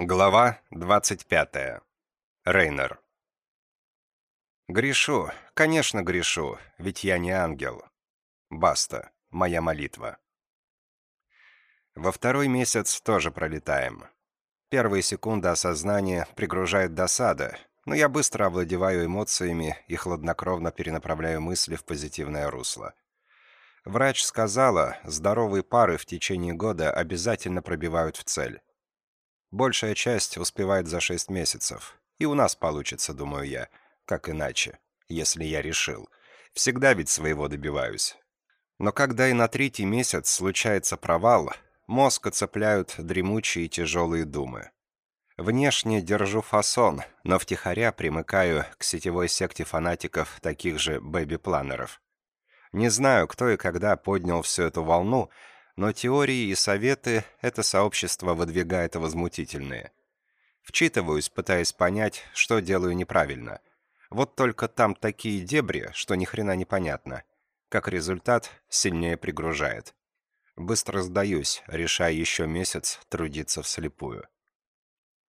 Глава 25. Рейнер. Грешу, конечно, грешу, ведь я не ангел. Баста, моя молитва. Во второй месяц тоже пролетаем. Первые секунды осознания пригружает досада, но я быстро овладеваю эмоциями и хладнокровно перенаправляю мысли в позитивное русло. Врач сказала, здоровые пары в течение года обязательно пробивают в цель. Большая часть успевает за шесть месяцев. И у нас получится, думаю я. Как иначе, если я решил. Всегда ведь своего добиваюсь. Но когда и на третий месяц случается провал, мозг оцепляют дремучие и тяжелые думы. Внешне держу фасон, но втихаря примыкаю к сетевой секте фанатиков таких же бэби-планеров. Не знаю, кто и когда поднял всю эту волну, но теории и советы это сообщество выдвигает возмутительные. Вчитываюсь, пытаясь понять, что делаю неправильно. Вот только там такие дебри, что ни хрена не понятно. Как результат, сильнее пригружает. Быстро сдаюсь, решая еще месяц трудиться вслепую.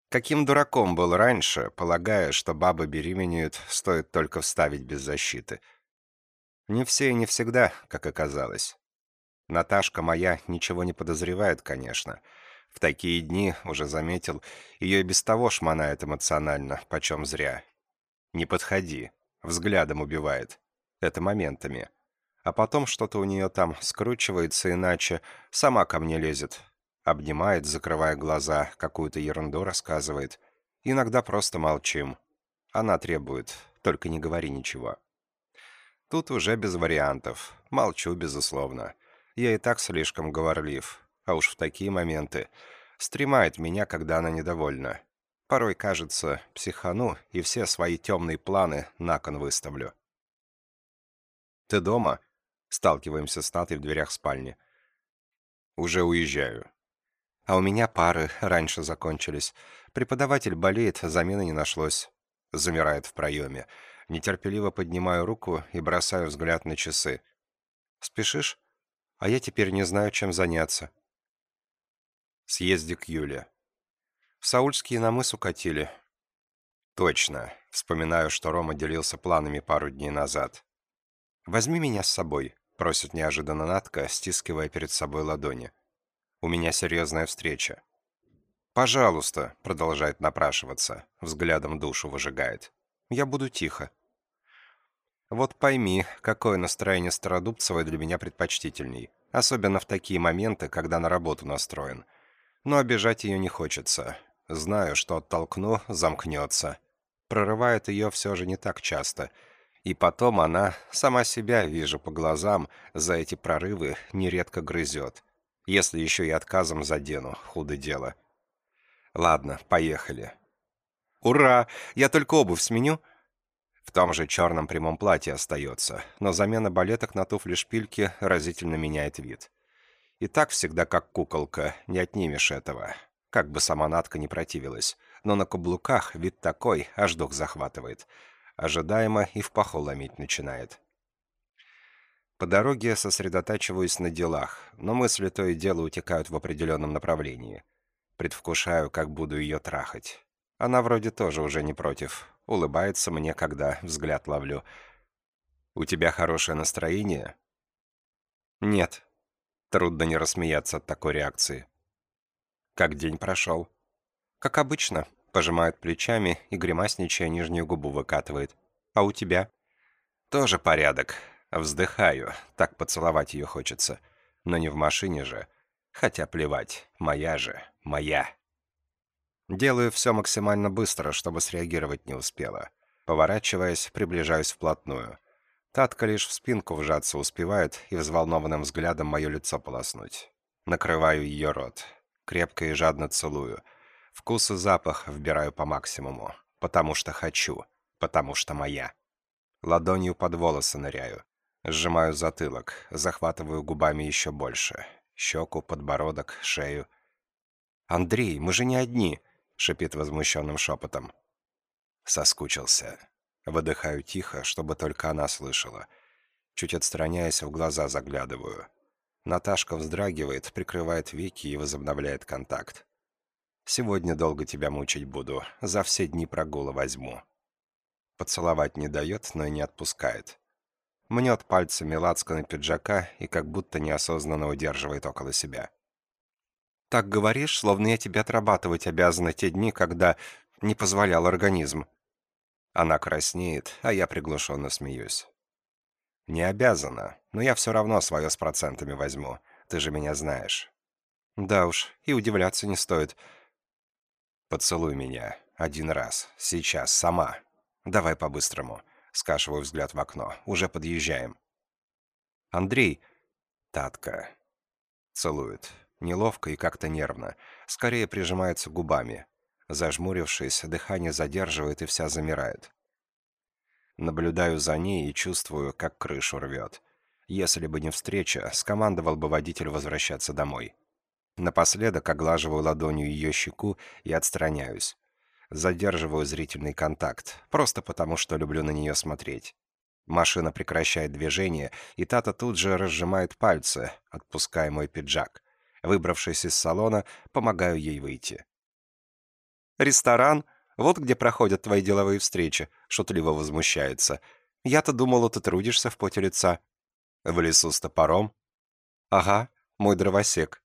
Каким дураком был раньше, полагая, что бабы беременеют, стоит только вставить без защиты. Не все и не всегда, как оказалось. Наташка моя ничего не подозревает, конечно. В такие дни, уже заметил, ее и без того шмонает эмоционально, почем зря. «Не подходи», взглядом убивает. Это моментами. А потом что-то у нее там скручивается иначе, сама ко мне лезет. Обнимает, закрывая глаза, какую-то ерунду рассказывает. Иногда просто молчим. Она требует, только не говори ничего. Тут уже без вариантов. Молчу, безусловно. Я и так слишком говорлив, а уж в такие моменты стремает меня, когда она недовольна. Порой, кажется, психану и все свои темные планы на кон выставлю. «Ты дома?» Сталкиваемся с Натой в дверях спальни. «Уже уезжаю». «А у меня пары раньше закончились. Преподаватель болеет, замены не нашлось». Замирает в проеме. Нетерпеливо поднимаю руку и бросаю взгляд на часы. «Спешишь?» А я теперь не знаю, чем заняться. Съезди к Юле. В Саульские на мыс укатили. Точно. Вспоминаю, что Рома делился планами пару дней назад. «Возьми меня с собой», — просит неожиданно Натка, стискивая перед собой ладони. «У меня серьезная встреча». «Пожалуйста», — продолжает напрашиваться, взглядом душу выжигает. «Я буду тихо». Вот пойми, какое настроение Стародубцевой для меня предпочтительней. Особенно в такие моменты, когда на работу настроен. Но обижать ее не хочется. Знаю, что оттолкну, замкнется. Прорывает ее все же не так часто. И потом она, сама себя, вижу по глазам, за эти прорывы нередко грызет. Если еще и отказом задену, худо дело. Ладно, поехали. «Ура! Я только обувь сменю!» В том же черном прямом платье остается, но замена балеток на туфли-шпильки разительно меняет вид. И так всегда как куколка, не отнимешь этого. Как бы сама Натка не противилась. Но на каблуках вид такой, аж дух захватывает. Ожидаемо и в паху ломить начинает. По дороге сосредотачиваюсь на делах, но мысли то и дело утекают в определенном направлении. Предвкушаю, как буду ее трахать. Она вроде тоже уже не против. Улыбается мне, когда взгляд ловлю. «У тебя хорошее настроение?» «Нет». Трудно не рассмеяться от такой реакции. «Как день прошел?» «Как обычно», — пожимает плечами и, гримасничая, нижнюю губу выкатывает. «А у тебя?» «Тоже порядок. Вздыхаю. Так поцеловать ее хочется. Но не в машине же. Хотя плевать. Моя же. Моя». Делаю все максимально быстро, чтобы среагировать не успела. Поворачиваясь, приближаюсь вплотную. Татка лишь в спинку вжаться успевает и взволнованным взглядом мое лицо полоснуть. Накрываю ее рот. Крепко и жадно целую. Вкус и запах вбираю по максимуму. Потому что хочу. Потому что моя. Ладонью под волосы ныряю. Сжимаю затылок, захватываю губами еще больше. Щеку, подбородок, шею. «Андрей, мы же не одни!» Шипит возмущенным шепотом. Соскучился. Выдыхаю тихо, чтобы только она слышала. Чуть отстраняясь, в глаза заглядываю. Наташка вздрагивает, прикрывает веки и возобновляет контакт. Сегодня долго тебя мучить буду, за все дни прогула возьму. Поцеловать не дает, но и не отпускает. Мнет пальцами лацканы пиджака и как будто неосознанно удерживает около себя. «Так говоришь, словно я тебе отрабатывать обязана те дни, когда не позволял организм». Она краснеет, а я приглушенно смеюсь. «Не обязана, но я все равно свое с процентами возьму. Ты же меня знаешь». «Да уж, и удивляться не стоит. «Поцелуй меня. Один раз. Сейчас. Сама. Давай по-быстрому». Скашиваю взгляд в окно. «Уже подъезжаем». «Андрей!» «Татка». Целует. Неловко и как-то нервно. Скорее прижимается губами. Зажмурившись, дыхание задерживает и вся замирает. Наблюдаю за ней и чувствую, как крышу рвет. Если бы не встреча, скомандовал бы водитель возвращаться домой. Напоследок оглаживаю ладонью ее щеку и отстраняюсь. Задерживаю зрительный контакт, просто потому, что люблю на нее смотреть. Машина прекращает движение, и Тата тут же разжимает пальцы, отпуская мой пиджак. Выбравшись из салона, помогаю ей выйти. «Ресторан? Вот где проходят твои деловые встречи», — шутливо возмущается. «Я-то думала, ты трудишься в поте лица». «В лесу с топором?» «Ага, мой дровосек»,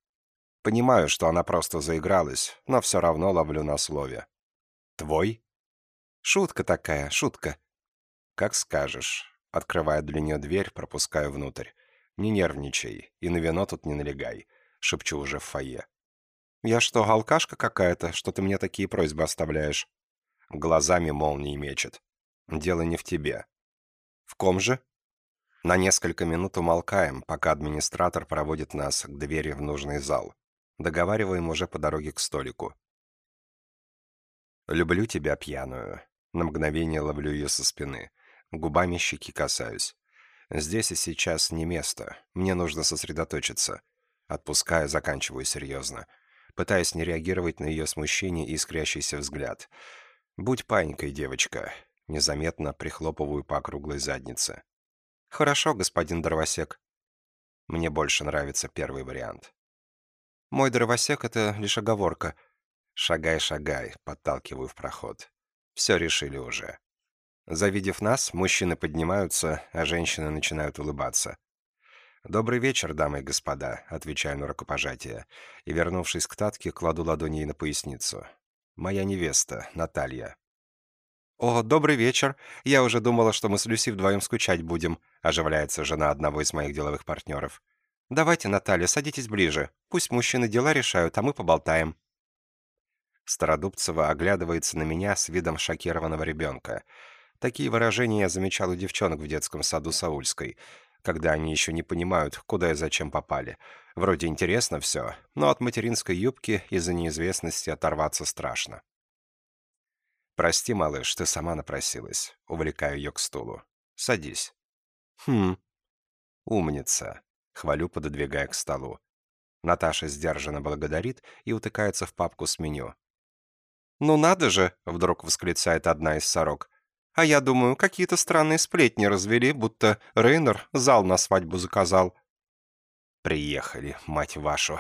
Понимаю, что она просто заигралась, но все равно ловлю на слове. «Твой?» «Шутка такая, шутка». «Как скажешь». Открывая для нее дверь, пропускаю внутрь. «Не нервничай, и на вино тут не налегай», — шепчу уже в фойе. «Я что, алкашка какая-то, что ты мне такие просьбы оставляешь?» Глазами молнии мечет. «Дело не в тебе». «В ком же?» На несколько минут умолкаем, пока администратор проводит нас к двери в нужный зал. Договариваем уже по дороге к столику. «Люблю тебя, пьяную». На мгновение ловлю ее со спины. Губами щеки касаюсь. Здесь и сейчас не место. Мне нужно сосредоточиться. Отпускаю, заканчиваю серьезно. Пытаясь не реагировать на ее смущение и искрящийся взгляд. «Будь паинькой, девочка». Незаметно прихлопываю по округлой заднице. «Хорошо, господин Дровосек». Мне больше нравится первый вариант. Мой дровосек — это лишь оговорка. Шагай, шагай, подталкиваю в проход. Все решили уже. Завидев нас, мужчины поднимаются, а женщины начинают улыбаться. «Добрый вечер, дамы и господа», — отвечаю на рукопожатие, и, вернувшись к Татке, кладу ладони на поясницу. «Моя невеста, Наталья». «О, добрый вечер. Я уже думала, что мы с Люси вдвоем скучать будем», — оживляется жена одного из моих деловых партнеров. «Давайте, Наталья, садитесь ближе. Пусть мужчины дела решают, а мы поболтаем». Стародубцева оглядывается на меня с видом шокированного ребенка. Такие выражения я замечал у девчонок в детском саду Саульской, когда они еще не понимают, куда и зачем попали. Вроде интересно все, но от материнской юбки из-за неизвестности оторваться страшно. «Прости, малыш, ты сама напросилась». Увлекаю ее к стулу. «Садись». «Хм». «Умница. Хвалю, пододвигая к столу. Наташа сдержанно благодарит и утыкается в папку с меню. «Ну надо же!» — вдруг восклицает одна из сорок. «А я думаю, какие-то странные сплетни развели, будто Рейнер зал на свадьбу заказал». «Приехали, мать вашу!»